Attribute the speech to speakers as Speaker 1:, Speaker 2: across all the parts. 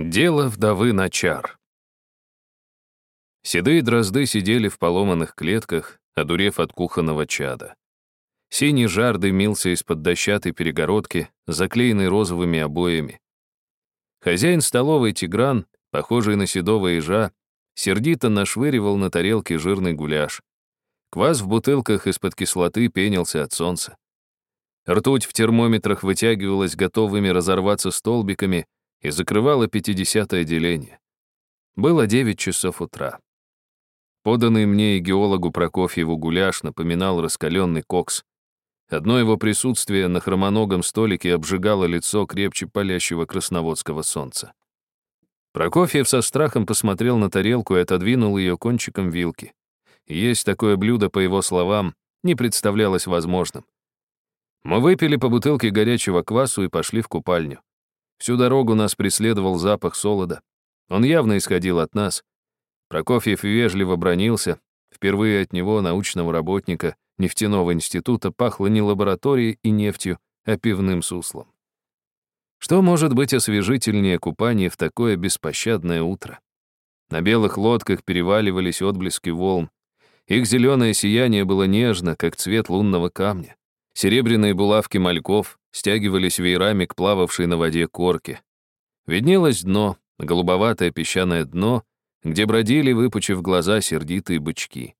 Speaker 1: Дело вдовы Начар. Седые дрозды сидели в поломанных клетках, одурев от кухонного чада. Синий жар дымился из-под дощатой перегородки, заклеенной розовыми обоями. Хозяин столовой Тигран, похожий на седого ежа, сердито нашвыривал на тарелке жирный гуляш. Квас в бутылках из-под кислоты пенился от солнца. Ртуть в термометрах вытягивалась готовыми разорваться столбиками — и закрывала пятидесятое деление. Было девять часов утра. Поданный мне и геологу Прокофьеву гуляш напоминал раскаленный кокс. Одно его присутствие на хромоногом столике обжигало лицо крепче палящего красноводского солнца. Прокофьев со страхом посмотрел на тарелку и отодвинул ее кончиком вилки. Есть такое блюдо, по его словам, не представлялось возможным. Мы выпили по бутылке горячего квасу и пошли в купальню. Всю дорогу нас преследовал запах солода. Он явно исходил от нас. Прокофьев вежливо бронился. Впервые от него, научного работника нефтяного института, пахло не лабораторией и нефтью, а пивным суслом. Что может быть освежительнее купания в такое беспощадное утро? На белых лодках переваливались отблески волн. Их зеленое сияние было нежно, как цвет лунного камня. Серебряные булавки мальков стягивались веерами к плававшей на воде корке. Виднелось дно, голубоватое песчаное дно, где бродили, выпучив глаза, сердитые бычки.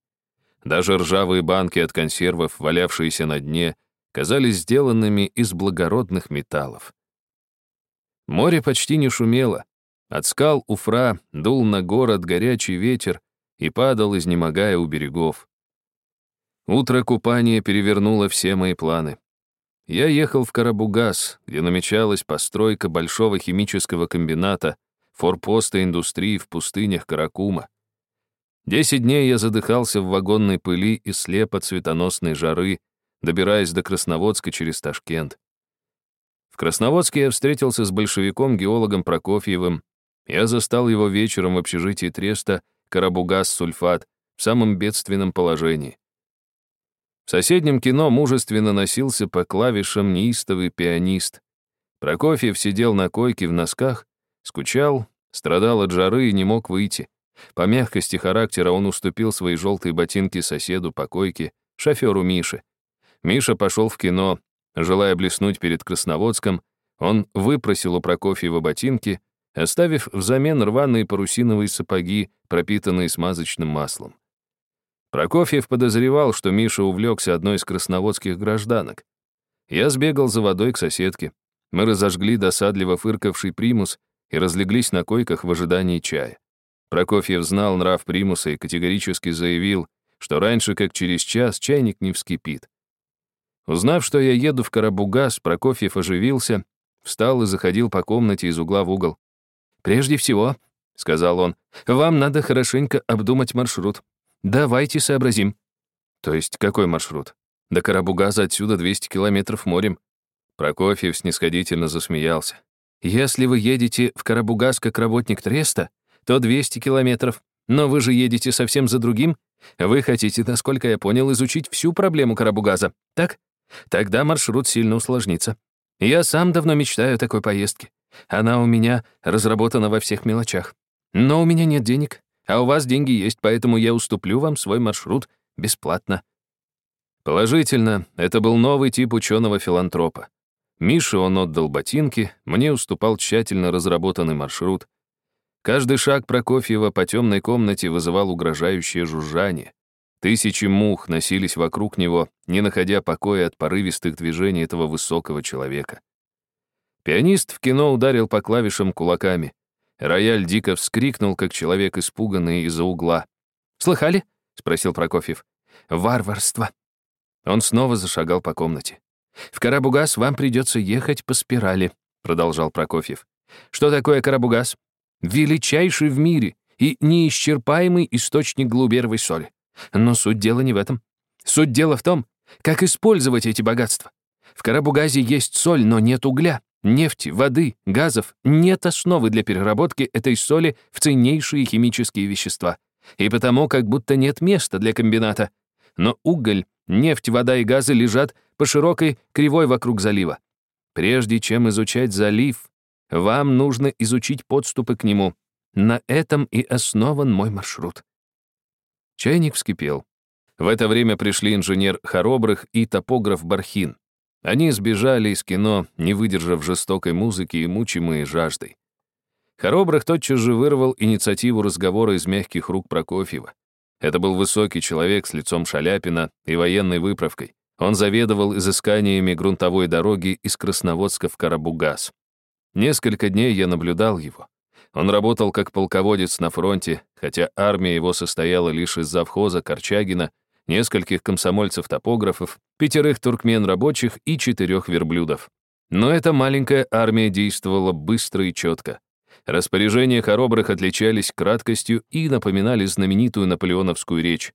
Speaker 1: Даже ржавые банки от консервов, валявшиеся на дне, казались сделанными из благородных металлов. Море почти не шумело. От скал Уфра дул на город горячий ветер и падал, изнемогая у берегов. Утро купания перевернуло все мои планы. Я ехал в Карабугас, где намечалась постройка большого химического комбината, форпоста индустрии в пустынях Каракума. Десять дней я задыхался в вагонной пыли и слеп от светоносной жары, добираясь до Красноводска через Ташкент. В Красноводске я встретился с большевиком-геологом Прокофьевым. Я застал его вечером в общежитии Треста Карабугас-Сульфат в самом бедственном положении. В соседнем кино мужественно носился по клавишам неистовый пианист. Прокофьев сидел на койке в носках, скучал, страдал от жары и не мог выйти. По мягкости характера он уступил свои желтые ботинки соседу по койке, шоферу Мише. Миша пошел в кино. Желая блеснуть перед Красноводском, он выпросил у Прокофьева ботинки, оставив взамен рваные парусиновые сапоги, пропитанные смазочным маслом. Прокофьев подозревал, что Миша увлекся одной из красноводских гражданок. Я сбегал за водой к соседке. Мы разожгли досадливо фыркавший примус и разлеглись на койках в ожидании чая. Прокофьев знал нрав примуса и категорически заявил, что раньше, как через час, чайник не вскипит. Узнав, что я еду в Карабугас, Прокофьев оживился, встал и заходил по комнате из угла в угол. «Прежде всего», — сказал он, — «вам надо хорошенько обдумать маршрут. Давайте сообразим. То есть какой маршрут? До Карабугаза отсюда 200 километров морем. Прокофьев снисходительно засмеялся. Если вы едете в Карабугаз как работник Треста, то 200 километров. Но вы же едете совсем за другим. Вы хотите, насколько я понял, изучить всю проблему Карабугаза, так? Тогда маршрут сильно усложнится. Я сам давно мечтаю о такой поездке. Она у меня разработана во всех мелочах. Но у меня нет денег, а у вас деньги есть, поэтому я уступлю вам свой маршрут бесплатно». Положительно, это был новый тип ученого-филантропа. Мише он отдал ботинки, мне уступал тщательно разработанный маршрут. Каждый шаг Прокофьева по темной комнате вызывал угрожающее жужжание. Тысячи мух носились вокруг него, не находя покоя от порывистых движений этого высокого человека. Пианист в кино ударил по клавишам кулаками. Рояль дико вскрикнул, как человек, испуганный из-за угла. «Слыхали?» — спросил Прокофьев. «Варварство». Он снова зашагал по комнате. «В Карабугас вам придется ехать по спирали», — продолжал Прокофьев. «Что такое Карабугас? Величайший в мире и неисчерпаемый источник глуберовой соли. Но суть дела не в этом. Суть дела в том, как использовать эти богатства. В Карабугазе есть соль, но нет угля нефти, воды, газов нет основы для переработки этой соли в ценнейшие химические вещества. И потому как будто нет места для комбината. Но уголь, нефть, вода и газы лежат по широкой кривой вокруг залива. Прежде чем изучать залив, Вам нужно изучить подступы к нему. На этом и основан мой маршрут». Чайник вскипел. В это время пришли инженер Хоробрых и топограф Бархин. Они сбежали из кино, не выдержав жестокой музыки и мучимые жаждой. Хоробрых тотчас же вырвал инициативу разговора из мягких рук Прокофьева. Это был высокий человек с лицом Шаляпина и военной выправкой. Он заведовал изысканиями грунтовой дороги из Красноводска в Карабугас. Несколько дней я наблюдал его. Он работал как полководец на фронте, хотя армия его состояла лишь из завхоза Корчагина, нескольких комсомольцев-топографов, пятерых туркмен-рабочих и четырех верблюдов. Но эта маленькая армия действовала быстро и четко. Распоряжения хоробрых отличались краткостью и напоминали знаменитую наполеоновскую речь.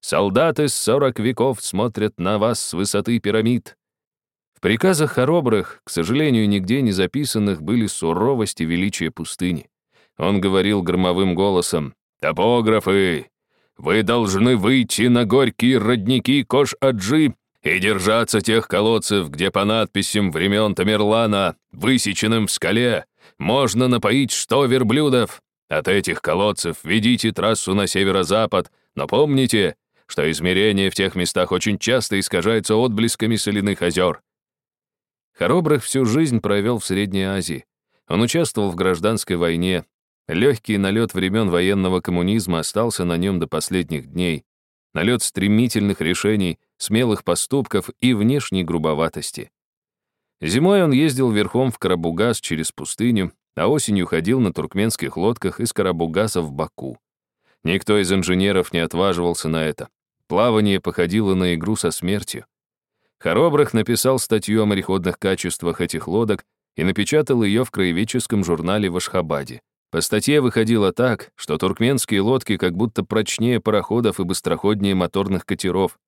Speaker 1: «Солдаты с сорок веков смотрят на вас с высоты пирамид». В приказах хоробрых, к сожалению, нигде не записанных, были суровость и пустыни. Он говорил громовым голосом, «Топографы, вы должны выйти на горькие родники Кош-Аджи и держаться тех колодцев, где по надписям времен Тамерлана, высеченным в скале, можно напоить что верблюдов. От этих колодцев ведите трассу на северо-запад, но помните, что измерение в тех местах очень часто искажается отблесками соляных озер. Хоробрых всю жизнь провел в Средней Азии. Он участвовал в гражданской войне, Легкий налет времен военного коммунизма остался на нем до последних дней. Налет стремительных решений, смелых поступков и внешней грубоватости. Зимой он ездил верхом в Карабугас через пустыню, а осенью ходил на туркменских лодках из Карабугаса в Баку. Никто из инженеров не отваживался на это. Плавание походило на игру со смертью. Хоробрых написал статью о мореходных качествах этих лодок и напечатал ее в краеведческом журнале в Ашхабаде. По статье выходило так, что туркменские лодки как будто прочнее пароходов и быстроходнее моторных катеров.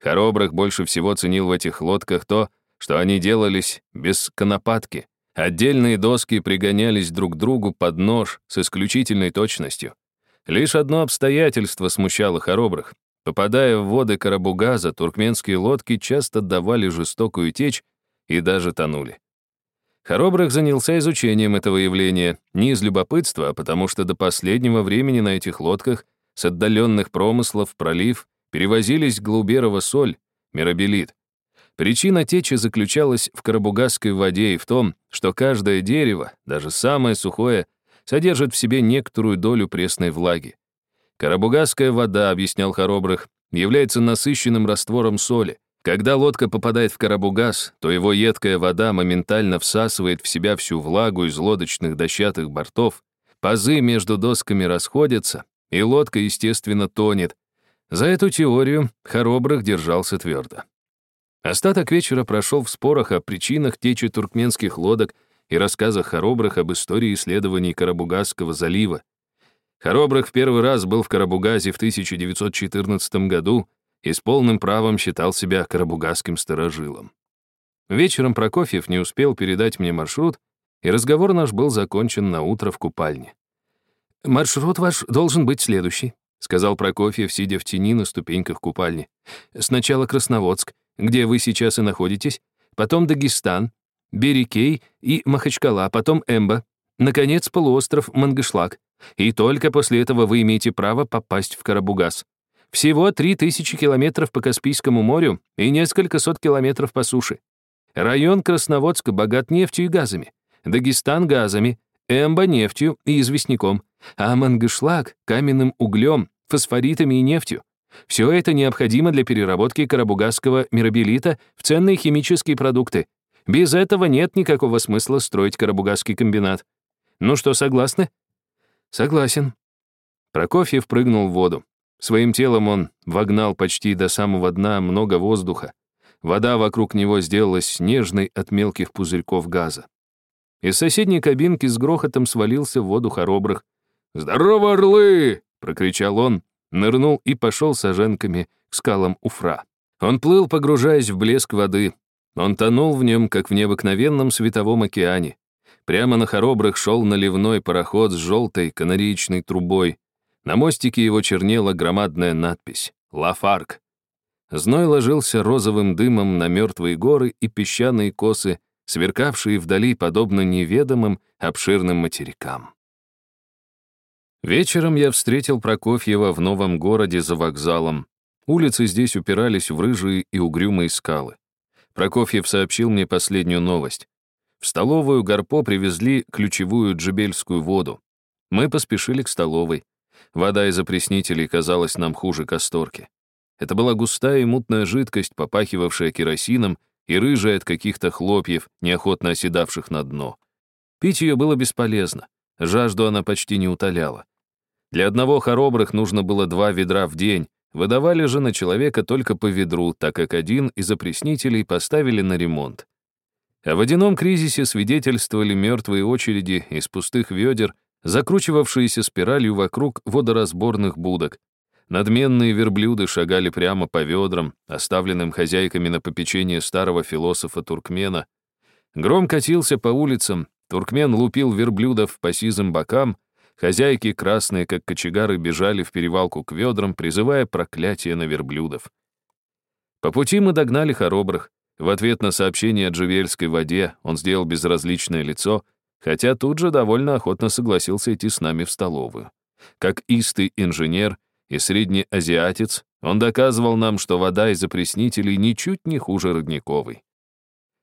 Speaker 1: Хоробрых больше всего ценил в этих лодках то, что они делались без конопатки. Отдельные доски пригонялись друг к другу под нож с исключительной точностью. Лишь одно обстоятельство смущало хоробрых. Попадая в воды Карабугаза, туркменские лодки часто давали жестокую течь и даже тонули. Хоробрых занялся изучением этого явления не из любопытства, а потому что до последнего времени на этих лодках с отдаленных промыслов в пролив перевозились Глуберова соль, мирабелит. Причина течи заключалась в карабугасской воде и в том, что каждое дерево, даже самое сухое, содержит в себе некоторую долю пресной влаги. Карабугасская вода, объяснял Хоробрых, является насыщенным раствором соли, когда лодка попадает в Карабугас, то его едкая вода моментально всасывает в себя всю влагу из лодочных дощатых бортов, пазы между досками расходятся, и лодка, естественно, тонет. За эту теорию Хоробрых держался твердо. Остаток вечера прошел в спорах о причинах течи туркменских лодок и рассказах Хоробрых об истории исследований Карабугасского залива. Хоробрых в первый раз был в Карабугазе в 1914 году, и с полным правом считал себя карабугасским сторожилом. Вечером Прокофьев не успел передать мне маршрут, и разговор наш был закончен на утро в купальне. «Маршрут ваш должен быть следующий», — сказал Прокофьев, сидя в тени на ступеньках купальни. «Сначала Красноводск, где вы сейчас и находитесь, потом Дагестан, Берикей и Махачкала, потом Эмба, наконец, полуостров Мангышлак. И только после этого вы имеете право попасть в Карабугас. Всего 3000 километров по Каспийскому морю и несколько сот километров по суше. Район Красноводска богат нефтью и газами, Дагестан — газами, Эмба — нефтью и известняком, а Мангышлак — каменным углем, фосфоритами и нефтью. Все это необходимо для переработки карабугасского мирабелита в ценные химические продукты. Без этого нет никакого смысла строить карабугасский комбинат. Ну что, согласны? Согласен. Прокофьев прыгнул в воду. Своим телом он вогнал почти до самого дна много воздуха. Вода вокруг него сделалась снежной от мелких пузырьков газа. Из соседней кабинки с грохотом свалился в воду хоробрых. «Здорово, орлы!» — прокричал он, нырнул и пошел с оженками к скалам Уфра. Он плыл, погружаясь в блеск воды. Он тонул в нем, как в необыкновенном световом океане. Прямо на хоробрых шел наливной пароход с желтой канареечной трубой. На мостике его чернела громадная надпись «Лафарк». Зной ложился розовым дымом на мертвые горы и песчаные косы сверкавшие вдали подобно неведомым обширным материкам. Вечером я встретил Прокофьева в новом городе за вокзалом. Улицы здесь упирались в рыжие и угрюмые скалы. Прокофьев сообщил мне последнюю новость. В столовую Гарпо привезли ключевую джебельскую воду. Мы поспешили к столовой. Вода из опреснителей казалась нам хуже касторки. Это была густая и мутная жидкость, попахивавшая керосином и рыжая от каких-то хлопьев, неохотно оседавших на дно. Пить ее было бесполезно. Жажду она почти не утоляла. Для одного хоробрых нужно было два ведра в день, выдавали же на человека только по ведру, так как один из опреснителей поставили на ремонт. О водяном кризисе свидетельствовали мертвые очереди из пустых ведер, закручивавшиеся спиралью вокруг водоразборных будок. Надменные верблюды шагали прямо по ведрам, оставленным хозяйками на попечение старого философа-туркмена. Гром катился по улицам, туркмен лупил верблюдов по сизым бокам, хозяйки, красные как кочегары, бежали в перевалку к ведрам, призывая проклятие на верблюдов. По пути мы догнали хоробрых. В ответ на сообщение о джувельской воде он сделал безразличное лицо, хотя тут же довольно охотно согласился идти с нами в столовую. Как истый инженер, и среднеазиатец, он доказывал нам, что вода из опреснителей ничуть не хуже родниковой.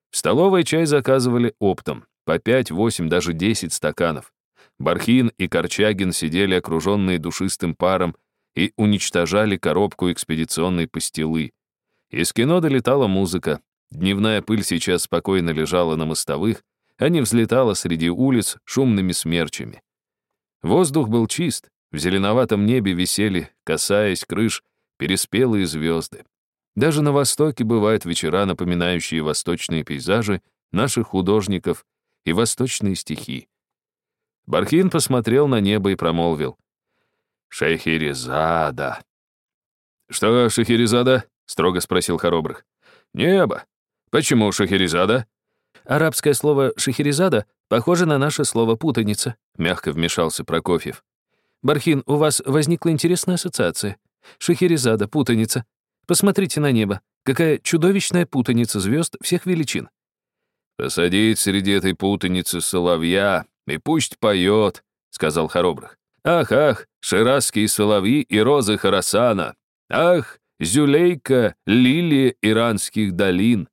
Speaker 1: В столовой чай заказывали оптом, по 5, 8, даже 10 стаканов. Бархин и Корчагин сидели окруженные душистым паром и уничтожали коробку экспедиционной пастилы. Из кино долетала музыка. Дневная пыль сейчас спокойно лежала на мостовых, а не взлетала среди улиц шумными смерчами. Воздух был чист, в зеленоватом небе висели, касаясь крыш, переспелые звезды. Даже на Востоке бывают вечера, напоминающие восточные пейзажи наших художников и восточные стихи. Бархин посмотрел на небо и промолвил. «Шехерезада». «Что, Шехерезада?» — строго спросил Хоробрых. «Небо. Почему Шехерезада?»
Speaker 2: «Арабское слово «шехерезада» похоже на наше слово «путаница», — мягко вмешался Прокофьев. Бархин, у вас возникла интересная ассоциация. Шахерезада, путаница. Посмотрите на небо. Какая чудовищная путаница звезд всех величин.
Speaker 1: «Посадить среди этой путаницы соловья, и пусть поет», — сказал Хоробрых. «Ах, ах, ширазские соловьи и розы Харасана! Ах, зюлейка, лилия иранских долин!»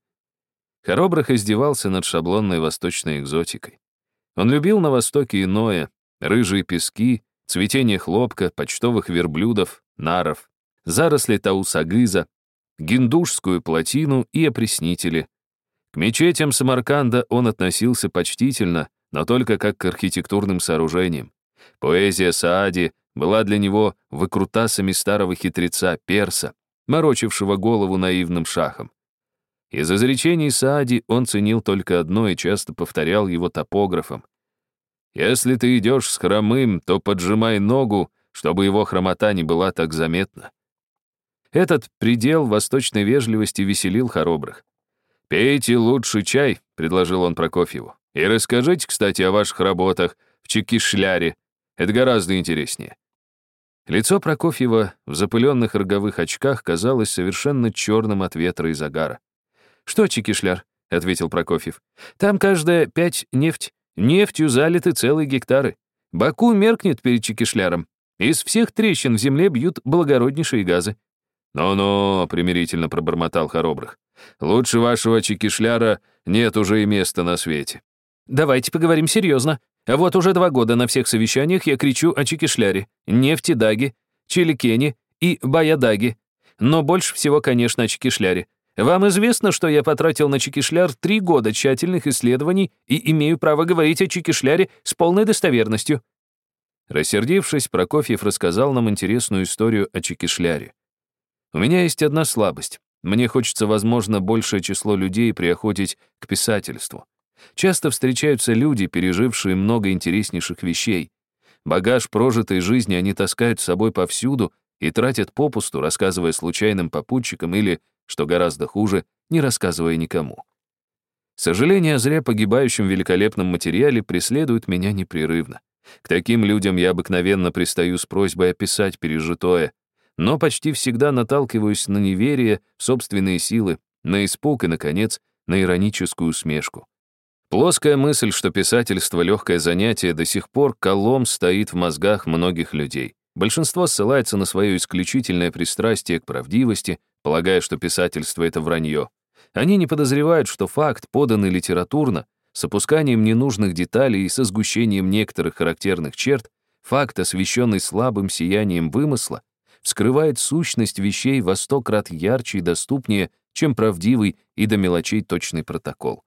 Speaker 1: Хоробрых издевался над шаблонной восточной экзотикой. Он любил на Востоке иное, рыжие пески, цветение хлопка, почтовых верблюдов, наров, заросли таусагыза, гиндушскую плотину и опреснители. К мечетям Самарканда он относился почтительно, но только как к архитектурным сооружениям. Поэзия Саади была для него выкрутасами старого хитреца Перса, морочившего голову наивным шахом. Из изречений Саади он ценил только одно и часто повторял его топографом. Если ты идешь с хромым, то поджимай ногу, чтобы его хромота не была так заметна. Этот предел восточной вежливости веселил хоробрых. «Пейте лучший чай», — предложил он Прокофьеву. «И расскажите, кстати, о ваших работах в Чекишляре. Это гораздо интереснее». Лицо Прокофьева в запыленных роговых очках казалось совершенно черным от ветра и загара.
Speaker 2: «Что Чекишляр?» — ответил Прокофьев. «Там каждая пять нефть, Нефтью залиты целые гектары. Баку меркнет перед Чекишляром. Из всех трещин в земле бьют благороднейшие газы.
Speaker 1: «Ну-ну», — примирительно пробормотал Хоробрых. «Лучше вашего Чекишляра нет уже и места на свете».
Speaker 2: «Давайте поговорим серьезно. А вот уже два года на всех совещаниях я кричу о Чекишляре, нефтедаге, Чиликене и Баядаге. Но больше всего, конечно, о Чекишляре. Вам известно, что я потратил на Чикишляр три года тщательных исследований и имею право говорить о Чикишляре с полной достоверностью».
Speaker 1: Рассердившись, Прокофьев рассказал нам интересную историю о Чикишляре. «У меня есть одна слабость. Мне хочется, возможно, большее число людей приохотить к писательству. Часто встречаются люди, пережившие много интереснейших вещей. Багаж прожитой жизни они таскают с собой повсюду и тратят попусту, рассказывая случайным попутчикам или что гораздо хуже, не рассказывая никому. Сожаление о зря погибающем великолепном материале преследует меня непрерывно. К таким людям я обыкновенно пристаю с просьбой описать пережитое, но почти всегда наталкиваюсь на неверие в собственные силы, на испуг и, наконец, на ироническую усмешку. Плоская мысль, что писательство — легкое занятие, до сих пор колом стоит в мозгах многих людей. Большинство ссылается на свое исключительное пристрастие к правдивости, полагая, что писательство — это вранье. Они не подозревают, что факт, поданный литературно, с опусканием ненужных деталей и со сгущением некоторых характерных черт, факт, освещенный слабым сиянием вымысла, вскрывает сущность вещей во сто крат ярче и доступнее, чем правдивый и до мелочей точный протокол.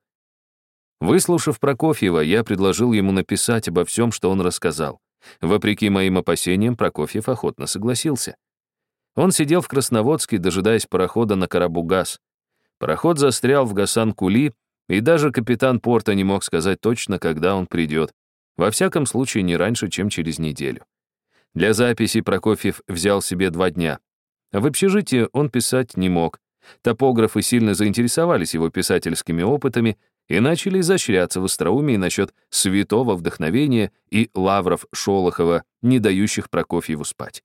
Speaker 1: Выслушав Прокофьева, я предложил ему написать обо всем, что он рассказал. Вопреки моим опасениям, Прокофьев охотно согласился. Он сидел в Красноводске, дожидаясь парохода на Карабугаз. Пароход застрял в Гасан-Кули, и даже капитан порта не мог сказать точно, когда он придет. Во всяком случае, не раньше, чем через неделю. Для записи Прокофьев взял себе два дня. В общежитии он писать не мог. Топографы сильно заинтересовались его писательскими опытами и начали изощряться в остроумии насчет святого вдохновения и лавров Шолохова, не дающих Прокофьеву спать.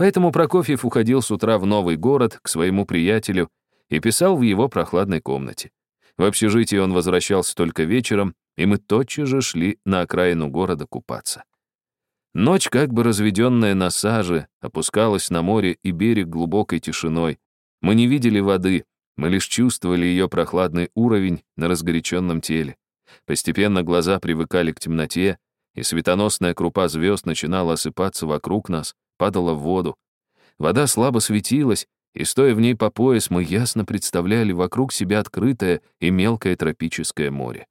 Speaker 1: Поэтому Прокофьев уходил с утра в новый город к своему приятелю и писал в его прохладной комнате. В общежитии он возвращался только вечером, и мы тотчас же шли на окраину города купаться. Ночь, как бы разведенная на саже, опускалась на море и берег глубокой тишиной. Мы не видели воды, мы лишь чувствовали ее прохладный уровень на разгоряченном теле. Постепенно глаза привыкали к темноте, и светоносная крупа звезд начинала осыпаться вокруг нас, падала в воду. Вода слабо светилась, и, стоя в ней по пояс, мы ясно представляли вокруг себя открытое и мелкое тропическое море.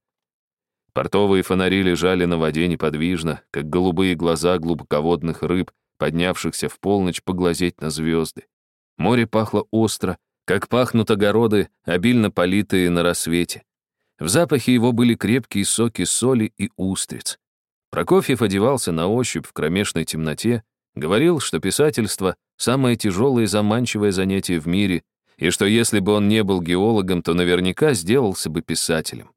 Speaker 1: Портовые фонари лежали на воде неподвижно, как голубые глаза глубоководных рыб, поднявшихся в полночь поглазеть на звезды. Море пахло остро, как пахнут огороды, обильно политые на рассвете. В запахе его были крепкие соки соли и устриц. Прокофьев одевался на ощупь в кромешной темноте, говорил, что писательство — самое тяжелое и заманчивое занятие в мире, и что если бы он не был геологом, то наверняка сделался бы писателем.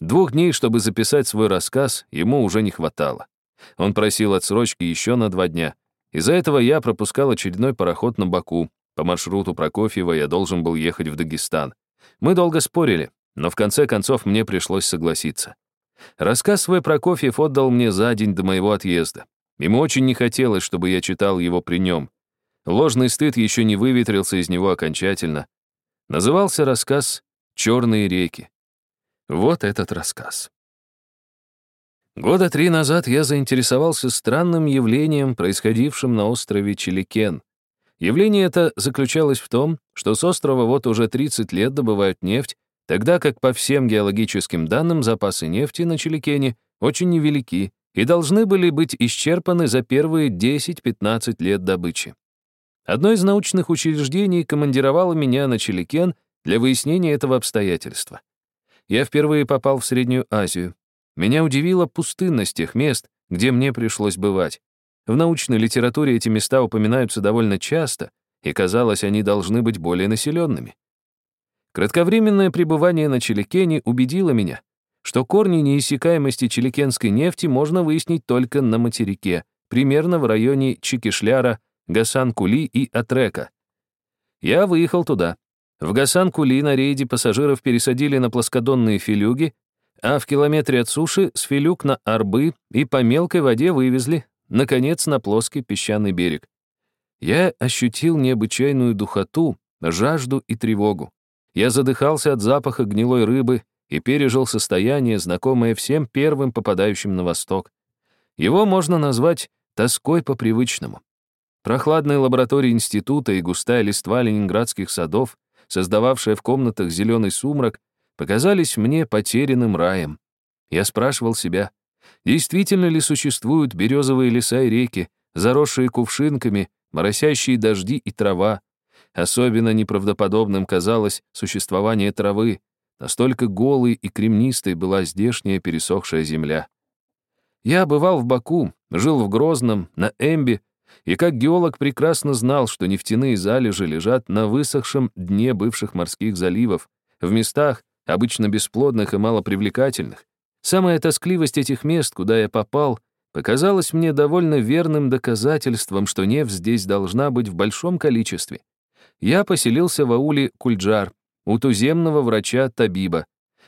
Speaker 1: Двух дней, чтобы записать свой рассказ, ему уже не хватало. Он просил отсрочки еще на два дня. Из-за этого я пропускал очередной пароход на Баку. По маршруту Прокофьева я должен был ехать в Дагестан. Мы долго спорили, но в конце концов мне пришлось согласиться. Рассказ свой Прокофьев отдал мне за день до моего отъезда. Ему очень не хотелось, чтобы я читал его при нем. Ложный стыд еще не выветрился из него окончательно. Назывался рассказ «Черные реки». Вот этот рассказ. Года три назад я заинтересовался странным явлением, происходившим на острове Чиликен. Явление это заключалось в том, что с острова вот уже 30 лет добывают нефть, тогда как по всем геологическим данным запасы нефти на Чиликене очень невелики и должны были быть исчерпаны за первые 10-15 лет добычи. Одно из научных учреждений командировало меня на Чиликен для выяснения этого обстоятельства. Я впервые попал в Среднюю Азию. Меня удивила пустынность тех мест, где мне пришлось бывать. В научной литературе эти места упоминаются довольно часто, и казалось, они должны быть более населенными. Кратковременное пребывание на Чиликене убедило меня, что корни неиссякаемости чиликенской нефти можно выяснить только на материке, примерно в районе Чикишляра, Гасан-Кули и Атрека. Я выехал туда. В Гасан-Кули на рейде пассажиров пересадили на плоскодонные филюги, а в километре от суши с филюг на арбы и по мелкой воде вывезли, наконец, на плоский песчаный берег. Я ощутил необычайную духоту, жажду и тревогу. Я задыхался от запаха гнилой рыбы и пережил состояние, знакомое всем первым попадающим на восток. Его можно назвать тоской по привычному. Прохладные лаборатории института и густая листва ленинградских садов создававшая в комнатах зеленый сумрак, показались мне потерянным раем. Я спрашивал себя, действительно ли существуют березовые леса и реки, заросшие кувшинками, моросящие дожди и трава. Особенно неправдоподобным казалось существование травы, настолько голой и кремнистой была здешняя пересохшая земля. Я бывал в Баку, жил в Грозном, на Эмбе, и как геолог прекрасно знал, что нефтяные залежи лежат на высохшем дне бывших морских заливов, в местах, обычно бесплодных и малопривлекательных. Самая тоскливость этих мест, куда я попал, показалась мне довольно верным доказательством, что нефть здесь должна быть в большом количестве. Я поселился в ауле Кульджар, у туземного врача Табиба.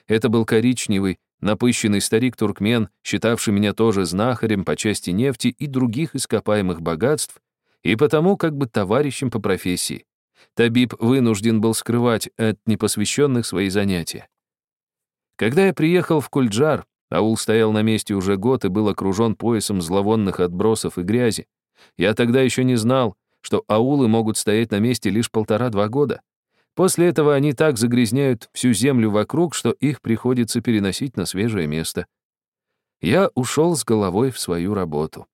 Speaker 1: Это был коричневый,
Speaker 2: напыщенный старик-туркмен, считавший меня тоже знахарем по части нефти и других ископаемых богатств, и потому как бы товарищем по профессии. Табиб вынужден был скрывать от непосвященных свои занятия. Когда я приехал в Кульджар, аул стоял на месте уже год и был окружен поясом зловонных отбросов и грязи. Я тогда еще не знал, что аулы могут стоять на месте лишь полтора-два года. После этого они так загрязняют всю землю вокруг, что их приходится переносить на свежее место. Я ушел с головой в свою работу.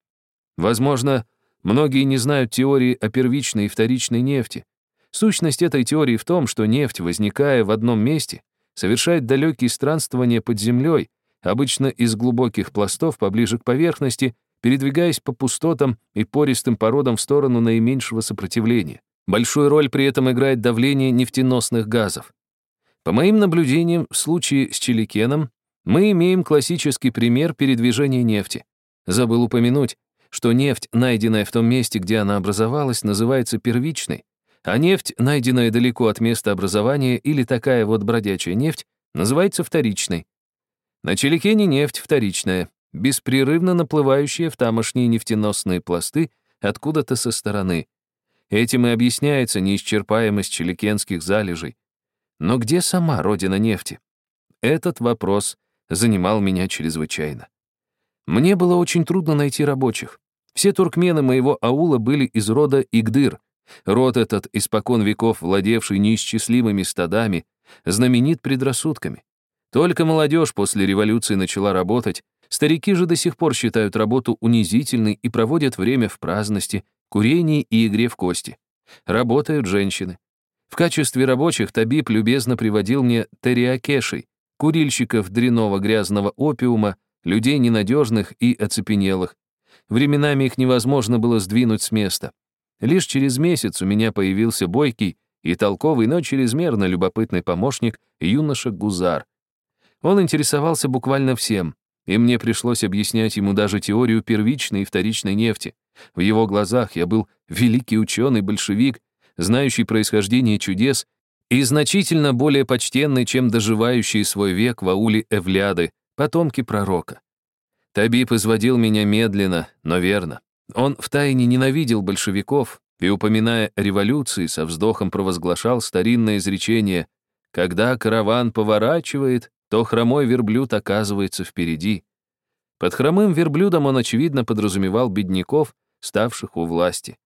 Speaker 2: Возможно, многие не знают теории о первичной и вторичной нефти. Сущность этой теории в том, что нефть, возникая в одном месте, совершает далекие странствования под землей, обычно из глубоких пластов поближе к поверхности, передвигаясь по пустотам и пористым породам в сторону наименьшего сопротивления. Большую роль при этом играет давление нефтеносных газов. По моим наблюдениям, в случае с Чиликеном мы имеем классический пример передвижения нефти. Забыл упомянуть, что нефть, найденная в том месте, где она образовалась, называется первичной, а нефть, найденная далеко от места образования или такая вот бродячая нефть, называется вторичной. На Чиликене нефть вторичная, беспрерывно наплывающая в тамошние нефтеносные пласты откуда-то со стороны. Этим и объясняется неисчерпаемость чиликенских залежей. Но где сама родина нефти? Этот вопрос занимал меня чрезвычайно. Мне было очень трудно найти рабочих. Все туркмены моего аула были из рода Игдыр. Род этот, испокон веков владевший неисчислимыми стадами, знаменит предрассудками. Только молодежь после революции начала работать, старики же до сих пор считают работу унизительной и проводят время в праздности, курении и игре в кости. Работают женщины. В качестве рабочих Табиб любезно приводил мне териакешей, курильщиков дряного грязного опиума, людей ненадежных и оцепенелых. Временами их невозможно было сдвинуть с места. Лишь через месяц у меня появился бойкий и толковый, но чрезмерно любопытный помощник юноша Гузар. Он интересовался буквально всем, и мне пришлось объяснять ему даже теорию первичной и вторичной нефти. В его глазах я был великий ученый-большевик, знающий происхождение чудес и значительно более почтенный, чем доживающие свой век в ауле Эвляды, потомки пророка. Табиб изводил меня медленно, но верно. Он втайне ненавидел большевиков и, упоминая революции, со вздохом провозглашал старинное изречение «Когда караван поворачивает, то хромой верблюд оказывается впереди». Под хромым верблюдом он, очевидно, подразумевал бедняков, ставших у власти.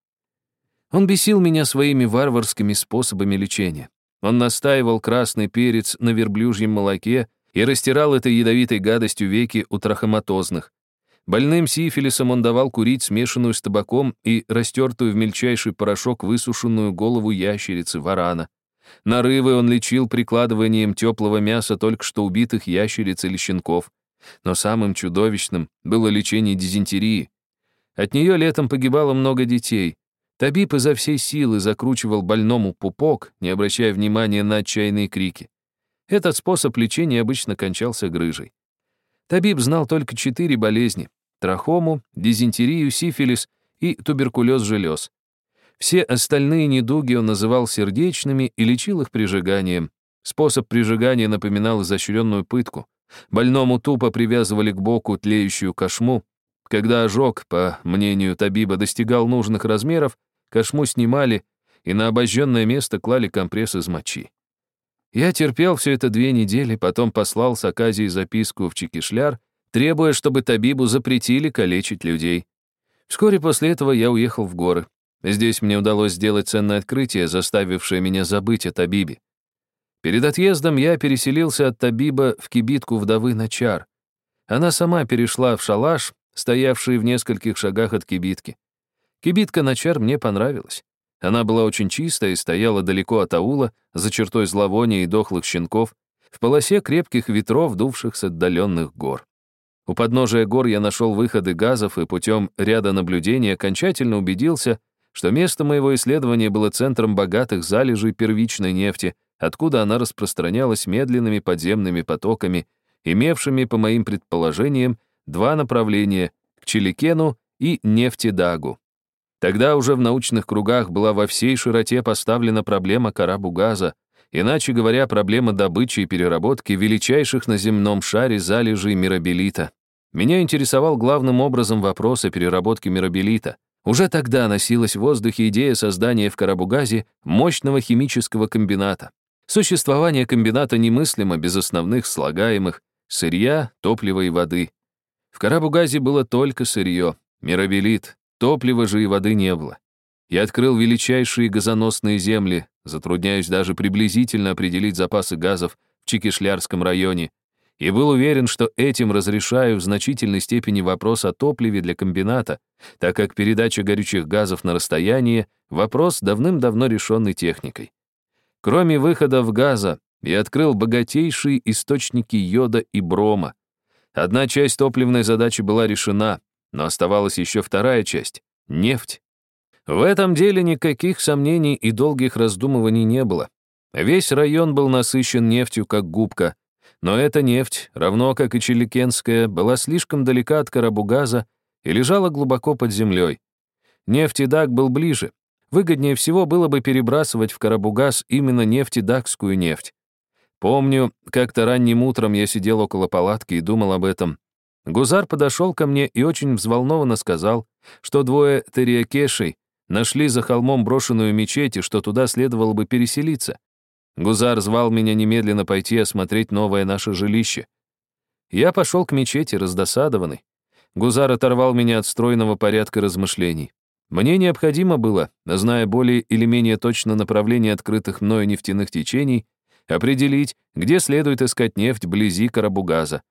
Speaker 2: Он бесил меня своими варварскими способами лечения. Он настаивал красный перец на верблюжьем молоке и растирал этой ядовитой гадостью веки у трахоматозных. Больным сифилисом он давал курить смешанную с табаком и растертую в мельчайший порошок высушенную голову ящерицы варана. Нарывы он лечил прикладыванием теплого мяса только что убитых ящериц или щенков. Но самым чудовищным было лечение дизентерии. От нее летом погибало много детей. Табиб изо всей силы закручивал больному пупок, не обращая внимания на отчаянные крики. Этот способ лечения обычно кончался грыжей. Табиб знал только четыре болезни — трахому, дизентерию, сифилис и туберкулез желез. Все остальные недуги он называл сердечными и лечил их прижиганием. Способ прижигания напоминал изощренную пытку. Больному тупо привязывали к боку тлеющую кошму. Когда ожог, по мнению Табиба, достигал нужных размеров, кошму снимали и на обожженное место клали компресс из мочи. Я терпел все это две недели, потом послал с Аказией записку в Чикишляр, требуя, чтобы Табибу запретили калечить людей. Вскоре после этого я уехал в горы. Здесь мне удалось сделать ценное открытие, заставившее меня забыть о Табибе. Перед отъездом я переселился от Табиба в кибитку вдовы Начар. Она сама перешла в шалаш, стоявший в нескольких шагах от кибитки. Кибитка Начар мне понравилась. Она была очень чистая и стояла далеко от аула, за чертой зловония и дохлых щенков, в полосе крепких ветров, дувших с отдаленных гор. У подножия гор я нашел выходы газов и путем ряда наблюдений окончательно убедился, что место моего исследования было центром богатых залежей первичной нефти, откуда она распространялась медленными подземными потоками, имевшими, по моим предположениям, два направления — к Чиликену и Нефтедагу. Тогда уже в научных кругах была во всей широте поставлена проблема карабу газа,
Speaker 1: Иначе говоря, проблема добычи и переработки величайших на земном шаре залежей мирабелита. Меня интересовал главным образом вопрос о переработке мирабелита. Уже тогда носилась в воздухе идея создания в Карабугазе мощного химического комбината. Существование комбината немыслимо без основных слагаемых сырья, топлива и воды. В Карабугазе было только сырье, мирабелит, топлива же и воды не было. Я открыл величайшие газоносные земли, затрудняюсь даже приблизительно определить запасы газов в Чикишлярском районе, и был уверен, что этим разрешаю в значительной степени вопрос о топливе для комбината, так как передача горючих газов на расстояние — вопрос давным-давно решенный техникой. Кроме выхода в газа, я открыл богатейшие источники йода и брома. Одна часть топливной задачи была решена, но оставалась еще вторая часть — нефть. В этом деле никаких сомнений и долгих раздумываний не было. Весь район был насыщен нефтью, как губка, но эта нефть, равно как и Челикенская, была слишком далека от Карабугаза и лежала глубоко под землей. Нефтедак был ближе. Выгоднее всего было бы перебрасывать в Карабугаз именно нефтедакскую нефть. Помню, как-то ранним утром я сидел около палатки и думал об этом. Гузар подошел ко мне и очень взволнованно сказал, что двое териакешей Нашли за холмом брошенную мечеть, и что туда следовало бы переселиться. Гузар звал меня немедленно пойти осмотреть новое наше жилище. Я пошел к мечети, раздосадованный. Гузар оторвал меня от стройного порядка размышлений. Мне необходимо было, зная более или менее точно направление открытых мною нефтяных течений, определить, где следует искать нефть вблизи Карабугаза.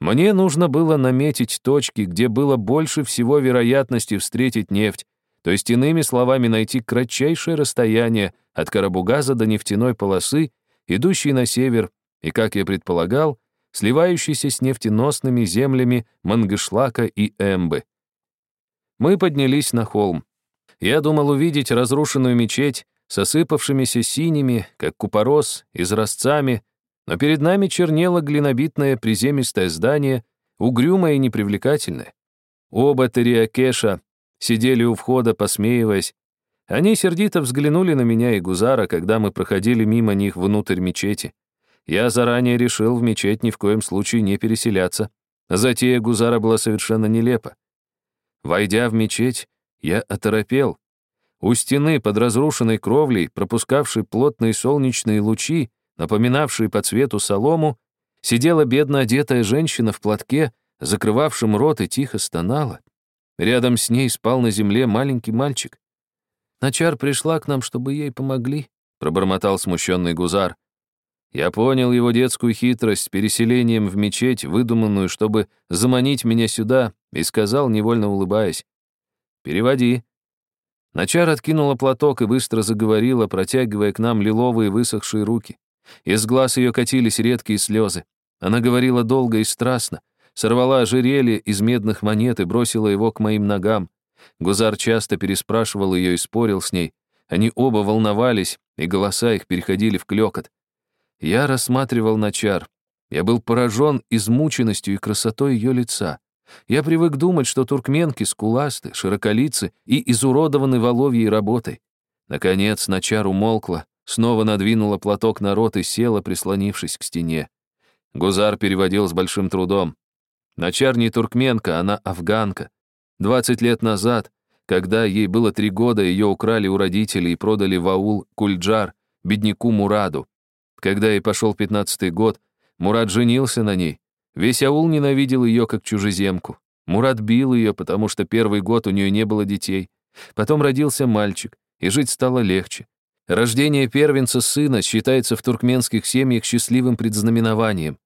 Speaker 1: Мне нужно было наметить точки, где было больше всего вероятности встретить нефть, то есть, иными словами, найти кратчайшее расстояние от Карабугаза до нефтяной полосы, идущей на север, и, как я предполагал, сливающейся с нефтеносными землями Мангышлака и Эмбы. Мы поднялись на холм. Я думал увидеть разрушенную мечеть с осыпавшимися синими, как купорос, изразцами, но перед нами чернело глинобитное приземистое здание, угрюмое и непривлекательное. Оба Териакеша сидели у входа, посмеиваясь. Они сердито взглянули на меня и Гузара, когда мы проходили мимо них внутрь мечети. Я заранее решил в мечеть ни в коем случае не переселяться. Затея Гузара была совершенно нелепа. Войдя в мечеть, я оторопел. У стены под разрушенной кровлей, пропускавшей плотные солнечные лучи, напоминавшие по цвету солому, сидела бедно одетая женщина в платке, закрывавшем рот и тихо стонала. Рядом с ней спал на земле маленький мальчик. «Начар пришла к нам, чтобы ей помогли», — пробормотал смущенный Гузар. Я понял его детскую хитрость с переселением в мечеть, выдуманную, чтобы заманить меня сюда, и сказал, невольно улыбаясь, «Переводи». Начар откинула платок и быстро заговорила, протягивая к нам лиловые высохшие руки. Из глаз ее катились редкие слезы. Она говорила долго и страстно, сорвала ожерелье из медных монет и бросила его к моим ногам. Гузар часто переспрашивал ее и спорил с ней. Они оба волновались, и голоса их переходили в клёкот. Я рассматривал Начар. Я был поражен измученностью и красотой ее лица. Я привык думать, что туркменки скуласты, широколицы и изуродованы воловьей работой. Наконец Начар умолкла, снова надвинула платок на рот и села, прислонившись к стене. Гузар переводил с большим трудом. Начар не туркменка, она афганка. 20 лет назад, когда ей было три года, ее украли у родителей и продали в аул Кульджар, бедняку Мураду. Когда ей пошел пятнадцатый год, Мурад женился на ней. Весь аул ненавидел ее как чужеземку. Мурат бил ее, потому что первый год у нее не было детей. Потом родился мальчик, и жить стало легче. Рождение первенца сына считается в туркменских семьях счастливым предзнаменованием.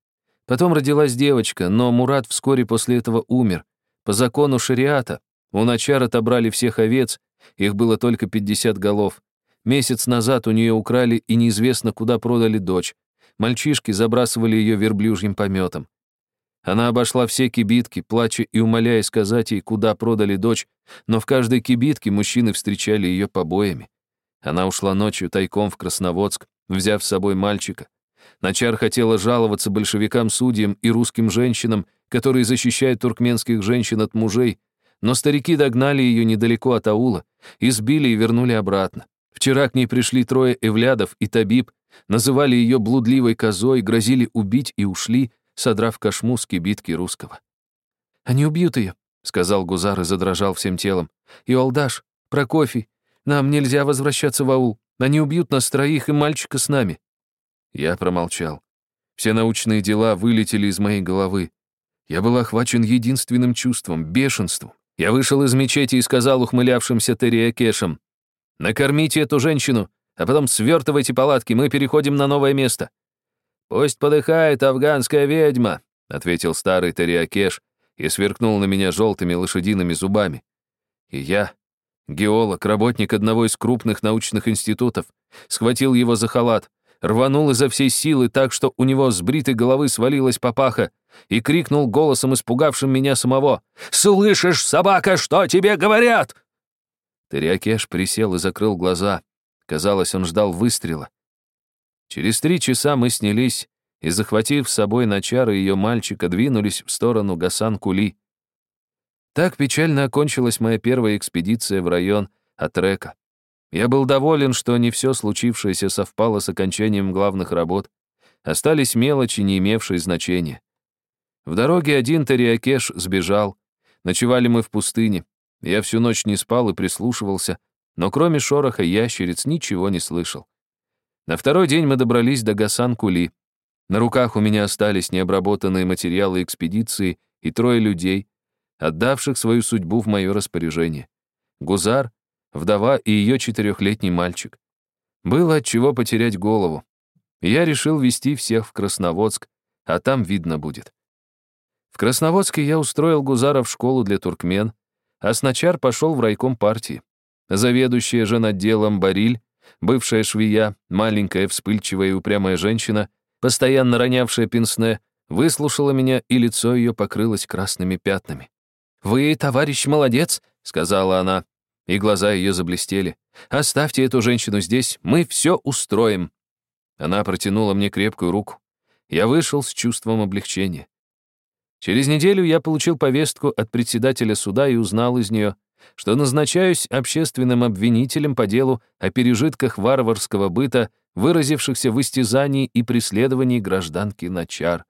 Speaker 1: Потом родилась девочка, но Мурат вскоре после этого умер. По закону шариата у Начар отобрали всех овец, их было только 50 голов. Месяц назад у нее украли и неизвестно куда продали дочь. Мальчишки забрасывали ее верблюжьим пометом. Она обошла все кибитки, плача и умоляя сказать ей, куда продали дочь, но в каждой кибитке мужчины встречали ее побоями. Она ушла ночью тайком в Красноводск, взяв с собой мальчика. Начар хотела жаловаться большевикам-судьям и русским женщинам, которые защищают туркменских женщин от мужей, но старики догнали ее недалеко от аула, избили и вернули обратно.
Speaker 2: Вчера к ней пришли трое эвлядов и табиб, называли ее блудливой козой, грозили убить и ушли, содрав кошму с кибитки русского. «Они убьют ее», — сказал Гузар и задрожал всем телом. «И Алдаш, Прокофий, нам нельзя возвращаться в аул. Они убьют нас троих и мальчика с нами». Я промолчал. Все научные дела вылетели из моей головы. Я был охвачен единственным чувством — бешенством. Я вышел из мечети и сказал ухмылявшимся Терриакешам, «Накормите эту женщину, а потом свертывайте палатки, мы переходим на новое место». «Пусть подыхает афганская ведьма», — ответил старый Терриакеш и сверкнул на меня желтыми лошадиными зубами. И я, геолог, работник одного из крупных научных институтов, схватил его за халат, рванул изо всей силы так, что у него с бритой головы свалилась папаха, и крикнул голосом, испугавшим меня самого. «Слышишь, собака, что тебе говорят?» Терриакеш присел и закрыл глаза. Казалось, он ждал выстрела. Через три часа мы снялись и, захватив с собой Начар и ее мальчика, двинулись в сторону Гасан-Кули. Так печально окончилась моя первая экспедиция в район Атрека. Я был доволен, что не все случившееся совпало с окончанием главных работ. Остались мелочи, не имевшие значения. В дороге один Тариакеш сбежал. Ночевали мы в пустыне. Я всю ночь не спал и прислушивался, но кроме шороха ящериц ничего не слышал. На второй день мы добрались до Гасан-Кули. На руках у меня остались необработанные материалы экспедиции и трое людей, отдавших свою судьбу в мое распоряжение. Гузар, вдова и ее четырехлетний мальчик. Было от чего потерять голову. Я решил вести всех в Красноводск, а там видно будет. В Красноводске я устроил Гузара в школу для туркмен, а Сначар пошел в райком партии. Заведующая же отделом Бариль, бывшая швея, маленькая, вспыльчивая и упрямая женщина, постоянно ронявшая пенсне, выслушала меня, и лицо ее покрылось красными пятнами. «Вы, товарищ, молодец», — сказала она, и глаза ее заблестели. «Оставьте эту женщину здесь, мы все устроим». Она протянула мне крепкую руку. Я вышел с чувством облегчения. Через неделю я получил повестку от председателя суда и узнал из нее, что назначаюсь общественным обвинителем по делу о пережитках варварского быта, выразившихся в истязании и преследовании гражданки Начар.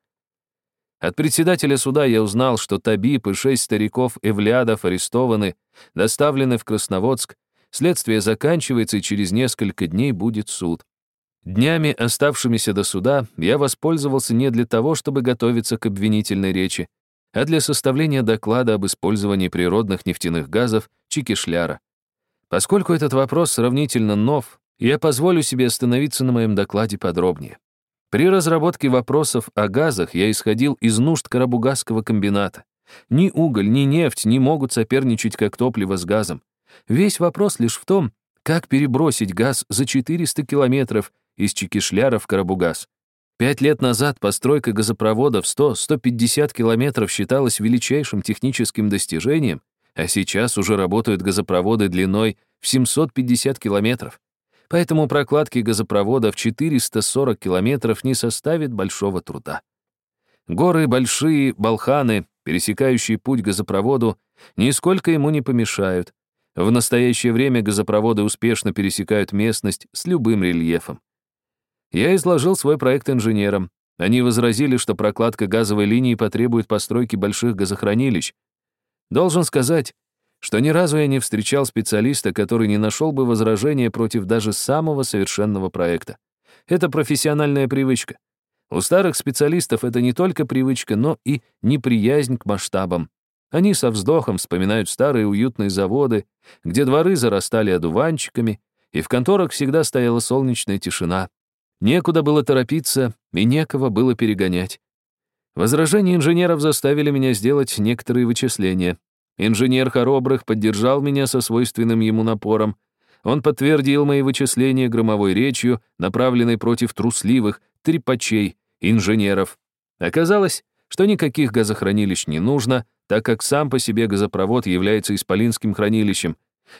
Speaker 2: От председателя суда я узнал, что Табиб и шесть стариков-эвлядов арестованы, доставлены в Красноводск, следствие заканчивается, и через несколько дней будет суд. Днями, оставшимися до суда, я воспользовался не для того, чтобы готовиться к обвинительной речи, а для составления доклада об использовании природных нефтяных газов Чикишляра. Поскольку этот вопрос сравнительно нов, я позволю себе остановиться на моем докладе подробнее. При разработке вопросов о газах я исходил из нужд Карабугасского комбината. Ни уголь, ни нефть не могут соперничать как топливо с газом. Весь вопрос лишь в том, как перебросить газ за 400 километров из Чикишляра в Карабугас. Пять лет назад постройка газопровода в 100-150 километров считалась величайшим техническим достижением, а сейчас уже работают газопроводы длиной в 750 километров. Поэтому прокладки газопровода в 440 километров не составит большого труда. Горы большие, Балханы, пересекающие путь газопроводу, нисколько ему не помешают. В настоящее время газопроводы успешно пересекают местность с любым рельефом. Я изложил свой проект инженерам. Они возразили, что прокладка газовой линии потребует постройки больших газохранилищ. Должен сказать, что ни разу я не встречал специалиста, который не нашел бы возражения против даже самого совершенного проекта. Это профессиональная привычка. У старых специалистов это не только привычка, но и неприязнь к масштабам. Они со вздохом вспоминают старые уютные заводы, где дворы зарастали одуванчиками, и в конторах всегда стояла солнечная тишина. Некуда было торопиться, и некого было перегонять. Возражения инженеров заставили меня сделать некоторые вычисления. Инженер Хоробрых поддержал меня со свойственным ему напором. Он подтвердил мои вычисления громовой речью, направленной против трусливых, трепачей, инженеров. Оказалось, что никаких газохранилищ не нужно, так как сам по себе газопровод является исполинским хранилищем.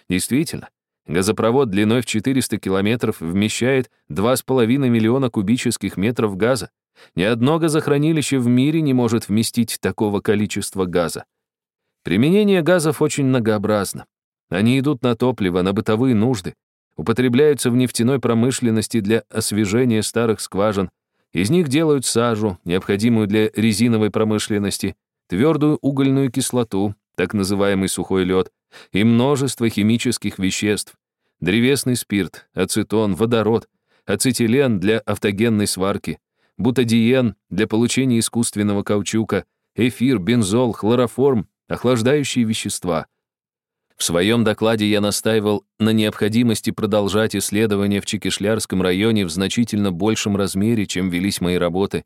Speaker 2: Действительно, Газопровод длиной в 400 километров вмещает 2,5 миллиона кубических метров газа. Ни одно газохранилище в мире не может вместить такого количества газа. Применение газов очень многообразно. Они идут на топливо, на бытовые нужды. употребляются в нефтяной промышленности для освежения старых скважин. Из них делают сажу, необходимую для резиновой промышленности, твердую угольную кислоту, так называемый сухой лед, и множество химических веществ, древесный спирт, ацетон, водород, ацетилен для автогенной сварки, бутадиен для получения искусственного каучука, эфир, бензол, хлороформ, охлаждающие вещества. В своем докладе я настаивал на необходимости продолжать исследования в Чикишлярском районе в значительно большем размере, чем велись мои работы.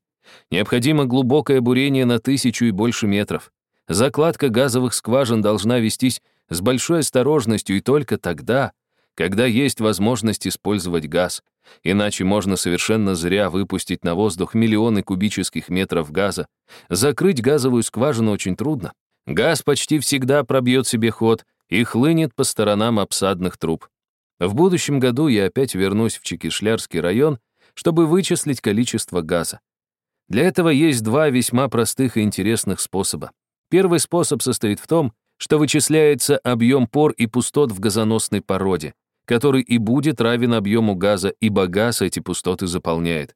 Speaker 2: Необходимо глубокое бурение на тысячу и больше метров. Закладка газовых скважин должна вестись с большой осторожностью и только тогда, когда есть возможность использовать газ. Иначе можно совершенно зря выпустить на воздух миллионы кубических метров газа. Закрыть газовую скважину очень трудно. Газ почти всегда пробьет себе ход и хлынет по сторонам обсадных труб. В будущем году я опять вернусь в Чекишлярский район, чтобы вычислить количество газа. Для этого есть два весьма простых и интересных способа. Первый способ состоит в том, что вычисляется объем пор и пустот в газоносной породе который и будет равен объему газа, ибо газ эти пустоты заполняет.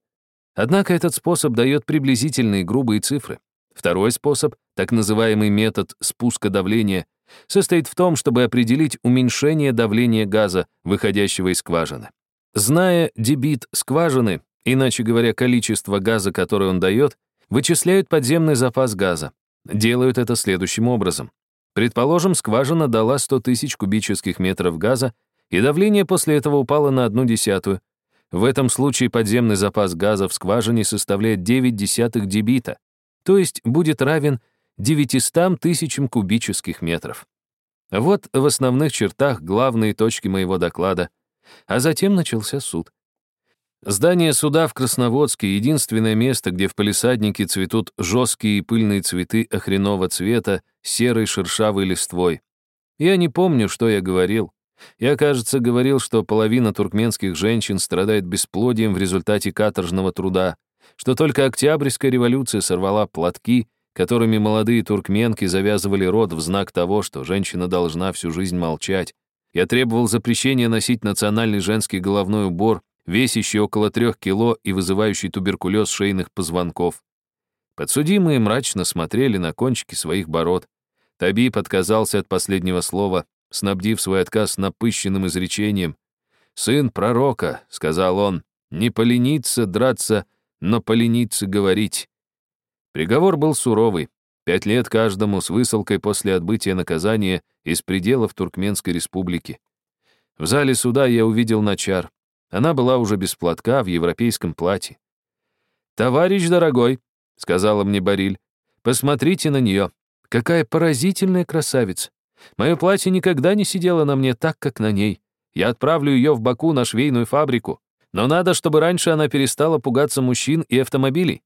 Speaker 2: Однако этот способ дает приблизительные грубые цифры. Второй способ, так называемый метод спуска давления, состоит в том, чтобы определить уменьшение давления газа, выходящего из скважины. Зная дебит скважины, иначе говоря, количество газа, которое он дает, вычисляют подземный запас газа. Делают это следующим образом. Предположим, скважина дала 100 тысяч кубических метров газа, и давление после этого упало на одну десятую. В этом случае подземный запас газа в скважине составляет 9 десятых дебита, то есть будет равен 900 тысячам кубических метров. Вот в основных чертах главные точки моего доклада. А затем начался суд. Здание суда в Красноводске — единственное место, где в палисаднике цветут жесткие и пыльные цветы охренового цвета серой шершавой листвой. Я не помню, что я говорил. Я, кажется, говорил, что половина туркменских женщин страдает бесплодием в результате каторжного труда, что только Октябрьская революция сорвала платки, которыми молодые туркменки завязывали рот в знак того, что женщина должна всю жизнь молчать. Я требовал запрещения носить национальный женский головной убор, весящий около трех кило и вызывающий туберкулез шейных позвонков. Подсудимые мрачно смотрели на кончики своих бород. Табиб отказался от последнего слова, снабдив свой отказ напыщенным изречением. «Сын пророка», — сказал он, — «не полениться драться, но полениться говорить». Приговор был суровый. Пять лет каждому с высылкой после отбытия наказания из пределов Туркменской республики. В зале суда я увидел Начар. Она была уже без платка в европейском платье. «Товарищ дорогой», — сказала мне Бариль, — «посмотрите на нее. Какая поразительная красавица. Мое платье никогда не сидело на мне так, как на ней. Я отправлю ее в Баку на швейную фабрику. Но надо, чтобы раньше она перестала пугаться мужчин и автомобилей.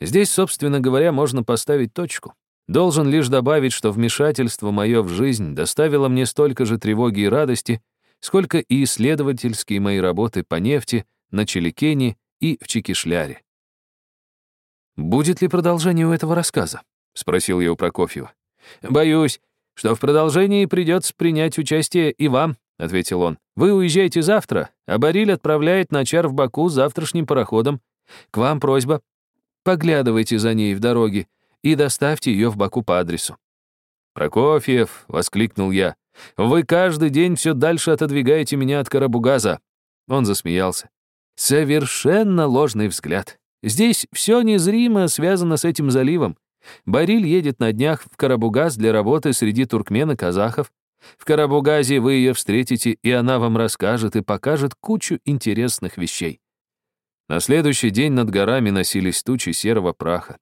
Speaker 2: Здесь, собственно говоря, можно поставить точку. Должен лишь добавить, что вмешательство мое в жизнь доставило мне столько же тревоги и радости, сколько и исследовательские мои работы по нефти, на Челикене и в Чикишляре. «Будет ли продолжение у этого рассказа?» — спросил я у Прокофьева. «Боюсь, что в продолжении придется принять участие и вам», — ответил он. «Вы уезжаете завтра, а Бариль отправляет Начар в Баку завтрашним пароходом. К вам просьба. Поглядывайте за ней в дороге и доставьте ее в Баку по адресу». «Прокофьев», — воскликнул я, — «вы каждый день все дальше отодвигаете меня от Карабугаза». Он засмеялся. «Совершенно ложный взгляд. Здесь все незримо связано с этим заливом. Бариль едет на днях в Карабугаз для работы среди туркмен и казахов. В Карабугазе вы ее встретите, и она вам расскажет и покажет кучу интересных вещей. На следующий день над горами носились тучи серого праха.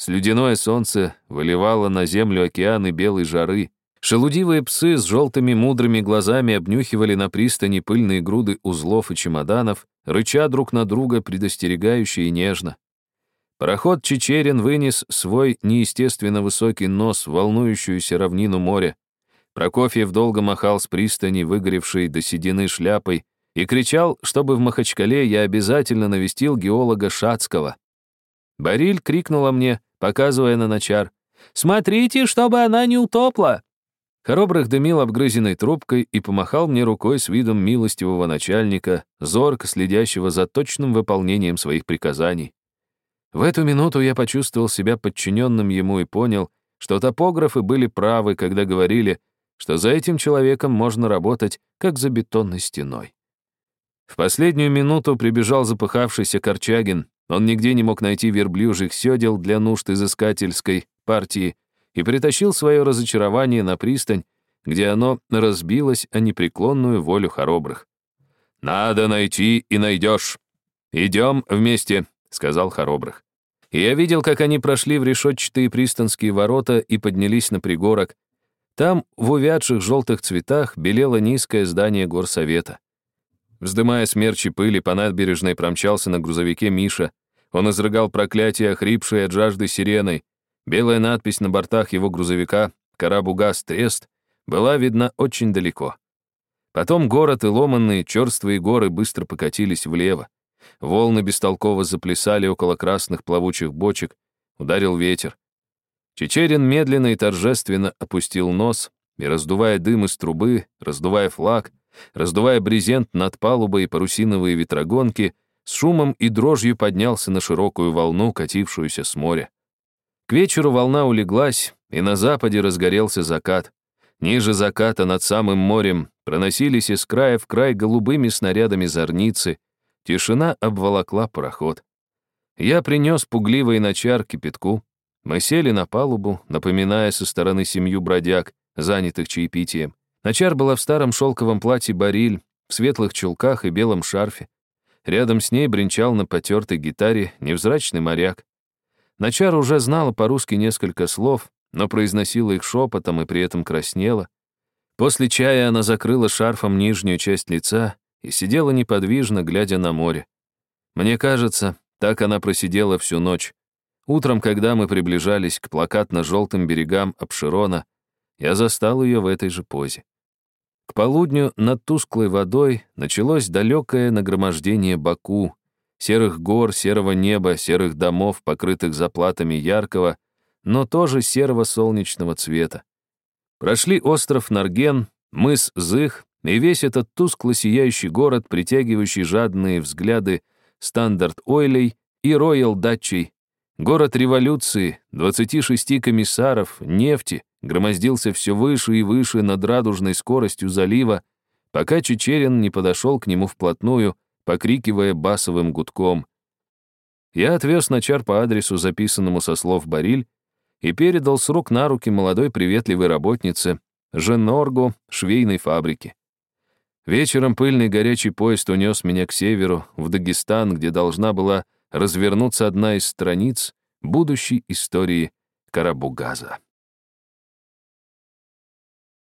Speaker 2: Слюдяное солнце выливало на землю океаны белой жары. Шелудивые псы с желтыми мудрыми глазами обнюхивали на пристани пыльные груды узлов и чемоданов, рыча друг на друга предостерегающе и нежно. Пароход Чечерин вынес свой неестественно высокий нос в волнующуюся равнину моря. Прокофьев долго махал с пристани, выгоревшей до седины шляпой, и кричал, чтобы в Махачкале я обязательно навестил геолога Шацкого. Бариль крикнула мне, показывая на начар. «Смотрите, чтобы она не утопла!»
Speaker 1: Хоробрых дымил обгрызенной трубкой и помахал мне рукой с видом милостивого начальника, зорко следящего за точным выполнением своих приказаний. В эту минуту я почувствовал себя подчиненным ему и понял, что топографы были правы, когда говорили, что за этим человеком можно работать, как за бетонной стеной. В последнюю минуту прибежал запыхавшийся Корчагин. Он нигде не мог найти верблюжьих сёдел для нужд изыскательской партии и притащил свое разочарование на пристань, где оно разбилось о непреклонную волю хоробрых. «Надо найти и найдешь. Идем вместе», — сказал хоробрых. И я видел, как они прошли в решетчатые пристанские ворота и поднялись на пригорок. Там, в увядших желтых цветах, белело низкое здание горсовета. Вздымая смерчи пыли, по набережной промчался на грузовике Миша. Он изрыгал проклятие, охрипшее от жажды сиреной. Белая надпись на бортах его грузовика «Карабугас Трест» была видна очень далеко. Потом город и ломанные, черствые горы быстро покатились влево. Волны бестолково заплясали около красных плавучих бочек, ударил ветер. Чечерин медленно и торжественно опустил нос и, раздувая дым из трубы, раздувая флаг, раздувая брезент над палубой и парусиновые ветрогонки, с шумом и дрожью поднялся на широкую волну, катившуюся с моря. К вечеру волна улеглась, и на западе разгорелся закат. Ниже заката над самым морем проносились из края в край голубыми снарядами зорницы. Тишина обволокла пароход. Я принес пугливые начар кипятку. Мы сели на палубу, напоминая со стороны семью бродяг, занятых чаепитием. Начар была в старом шелковом платье бариль, в светлых чулках и белом шарфе. Рядом с ней бренчал на потертой гитаре невзрачный моряк. Начар уже знала по-русски несколько слов, но произносила их шепотом и при этом краснела. После чая она закрыла шарфом нижнюю часть лица и сидела неподвижно, глядя на море. Мне кажется, так она просидела всю ночь. Утром, когда мы приближались к плакатно-желтым берегам Обширона, я застал ее в этой же позе. К полудню над тусклой водой началось далекое нагромождение Баку, серых гор, серого неба, серых домов, покрытых заплатами яркого, но тоже серого солнечного цвета. Прошли остров Нарген, мыс Зых и весь этот тускло сияющий город, притягивающий жадные взгляды Стандарт Ойлей и Роял Датчей. Город революции, 26 комиссаров, нефти, громоздился все выше и выше над радужной скоростью залива, пока Чечерин не подошел к нему вплотную, покрикивая басовым гудком. Я отвез Начар по адресу, записанному со слов Бариль, и передал с рук на руки молодой приветливой работнице Женоргу швейной фабрики. Вечером пыльный горячий поезд унес меня к северу, в Дагестан, где должна была развернуться одна из страниц будущей истории Карабугаза.